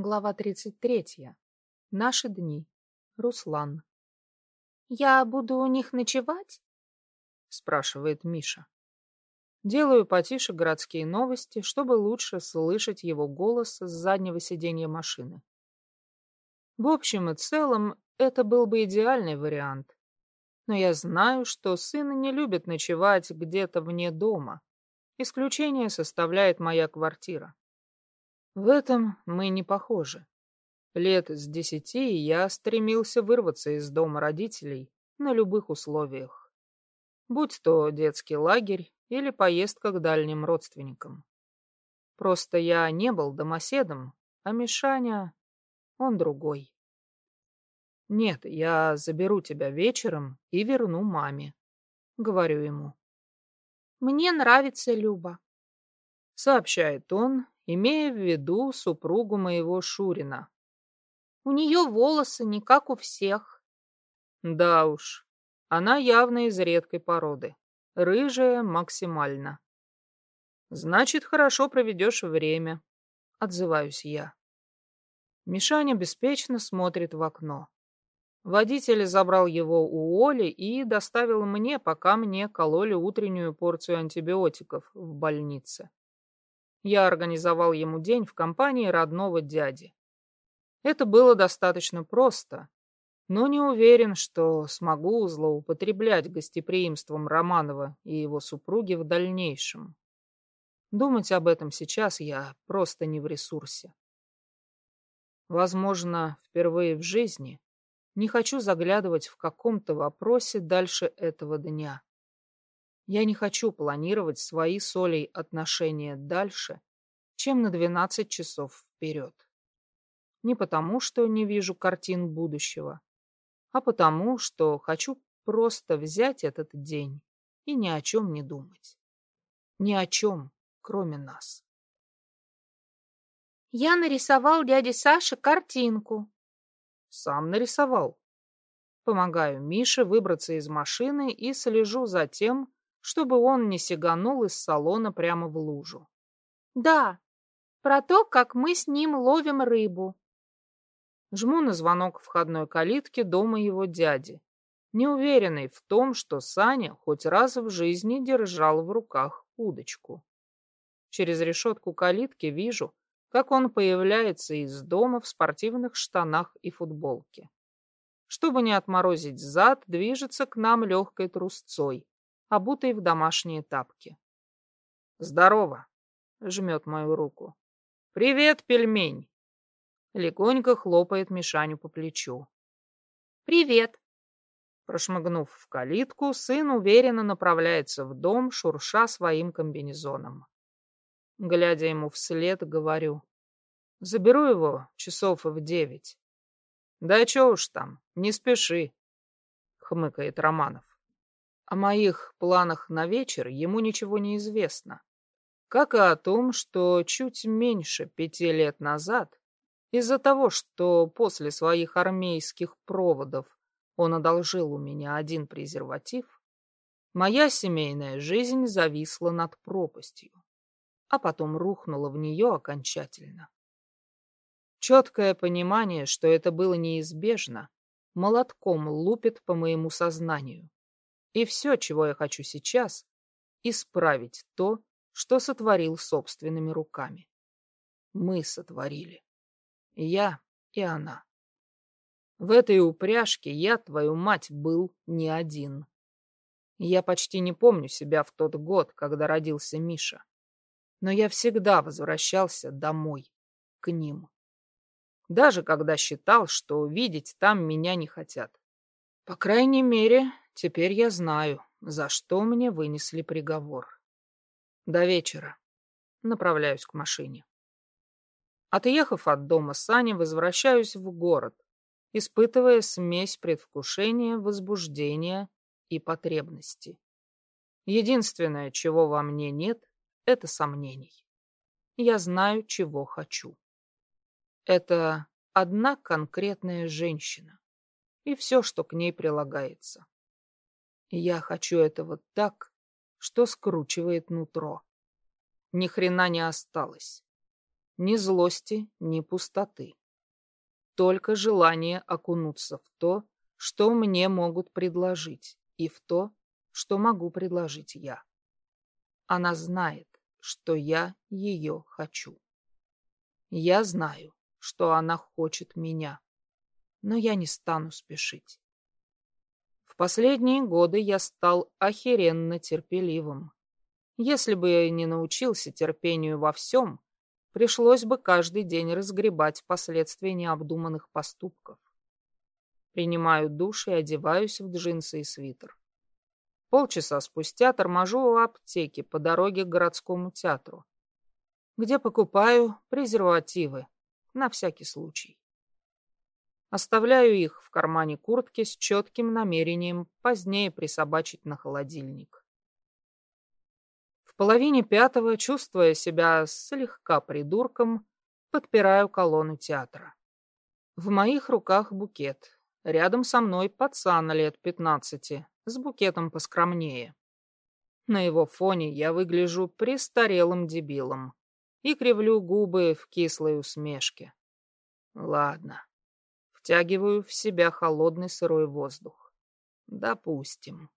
Глава 33. Наши дни. Руслан. «Я буду у них ночевать?» — спрашивает Миша. Делаю потише городские новости, чтобы лучше слышать его голос с заднего сиденья машины. В общем и целом, это был бы идеальный вариант. Но я знаю, что сын не любит ночевать где-то вне дома. Исключение составляет моя квартира. В этом мы не похожи. Лет с десяти я стремился вырваться из дома родителей на любых условиях. Будь то детский лагерь или поездка к дальним родственникам. Просто я не был домоседом, а Мишаня, он другой. Нет, я заберу тебя вечером и верну маме, говорю ему. Мне нравится Люба, сообщает он имея в виду супругу моего Шурина. У нее волосы не как у всех. Да уж, она явно из редкой породы. Рыжая максимально. Значит, хорошо проведешь время, отзываюсь я. Мишаня беспечно смотрит в окно. Водитель забрал его у Оли и доставил мне, пока мне кололи утреннюю порцию антибиотиков в больнице. Я организовал ему день в компании родного дяди. Это было достаточно просто, но не уверен, что смогу злоупотреблять гостеприимством Романова и его супруги в дальнейшем. Думать об этом сейчас я просто не в ресурсе. Возможно, впервые в жизни не хочу заглядывать в каком-то вопросе дальше этого дня. Я не хочу планировать свои с Олей отношения дальше, чем на 12 часов вперед. Не потому, что не вижу картин будущего, а потому, что хочу просто взять этот день и ни о чем не думать. Ни о чем, кроме нас. Я нарисовал дяде Саше картинку. Сам нарисовал. Помогаю Мише выбраться из машины и слежу за тем, чтобы он не сиганул из салона прямо в лужу. Да, про то, как мы с ним ловим рыбу. Жму на звонок входной калитки дома его дяди, неуверенный в том, что Саня хоть раз в жизни держал в руках удочку. Через решетку калитки вижу, как он появляется из дома в спортивных штанах и футболке. Чтобы не отморозить зад, движется к нам легкой трусцой, обутой в домашние тапки. «Здорово!» — жмет мою руку. «Привет, пельмень!» Легонько хлопает Мишаню по плечу. «Привет!» Прошмыгнув в калитку, сын уверенно направляется в дом, шурша своим комбинезоном. Глядя ему вслед, говорю. «Заберу его часов в девять». «Да чё уж там, не спеши», — хмыкает Романов. О моих планах на вечер ему ничего не известно. Как и о том, что чуть меньше пяти лет назад, из-за того, что после своих армейских проводов он одолжил у меня один презерватив, моя семейная жизнь зависла над пропастью, а потом рухнула в нее окончательно. Четкое понимание, что это было неизбежно, молотком лупит по моему сознанию. И все, чего я хочу сейчас, исправить то, что сотворил собственными руками. Мы сотворили. Я и она. В этой упряжке я, твою мать, был не один. Я почти не помню себя в тот год, когда родился Миша. Но я всегда возвращался домой, к ним. Даже когда считал, что видеть там меня не хотят. По крайней мере, Теперь я знаю, за что мне вынесли приговор. До вечера. Направляюсь к машине. Отъехав от дома Сани, возвращаюсь в город, испытывая смесь предвкушения, возбуждения и потребности. Единственное, чего во мне нет, это сомнений. Я знаю, чего хочу. Это одна конкретная женщина и все, что к ней прилагается. Я хочу этого так, что скручивает нутро. Ни хрена не осталось. ни злости, ни пустоты. Только желание окунуться в то, что мне могут предложить, и в то, что могу предложить я. Она знает, что я ее хочу. Я знаю, что она хочет меня, но я не стану спешить. Последние годы я стал охеренно терпеливым. Если бы я не научился терпению во всем, пришлось бы каждый день разгребать последствия необдуманных поступков. Принимаю душ и одеваюсь в джинсы и свитер. Полчаса спустя торможу у аптеки по дороге к городскому театру, где покупаю презервативы на всякий случай. Оставляю их в кармане куртки с четким намерением позднее присобачить на холодильник. В половине пятого, чувствуя себя слегка придурком, подпираю колонну театра. В моих руках букет. Рядом со мной пацан лет пятнадцати, с букетом поскромнее. На его фоне я выгляжу престарелым дебилом и кривлю губы в кислой усмешке. Ладно. Втягиваю в себя холодный сырой воздух. Допустим.